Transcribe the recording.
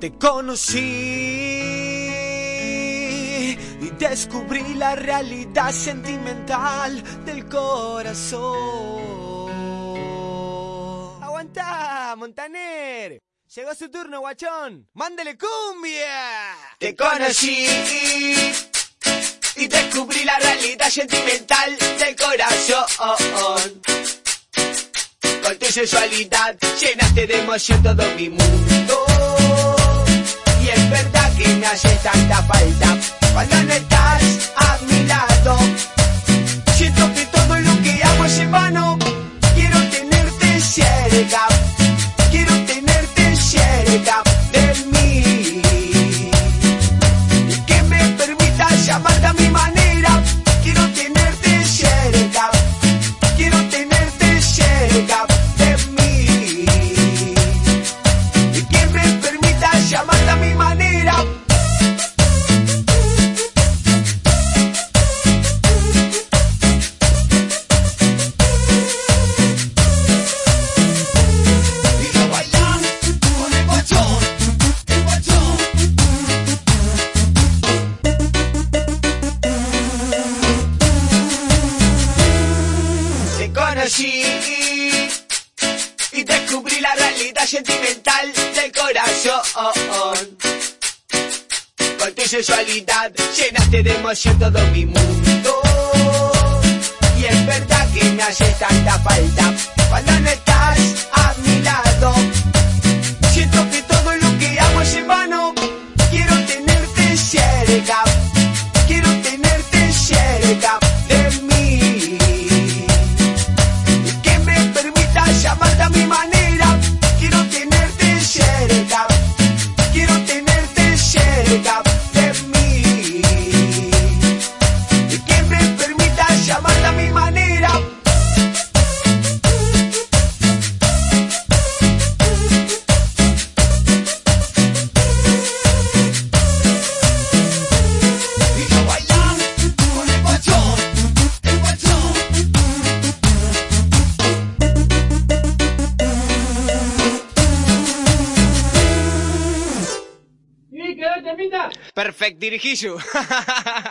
Te conocí y descubrí la realidad sentimental del corazón. ¡Aguanta, Montaner! Llegó su turno, guachón. ¡Mándele cumbia! Te conocí y descubrí la realidad sentimental del corazón. Con tu sensualidad llenaste de emoción todo mi mundo. Verdad que me hace tanta falta. Cuando no estás a mi Y descubrí la realidad sentimental del corazón. Con tu sensualidad llenaste de emoción todo mi mundo. Y es verdad que me hace tanta falta Perfect, dirigisu.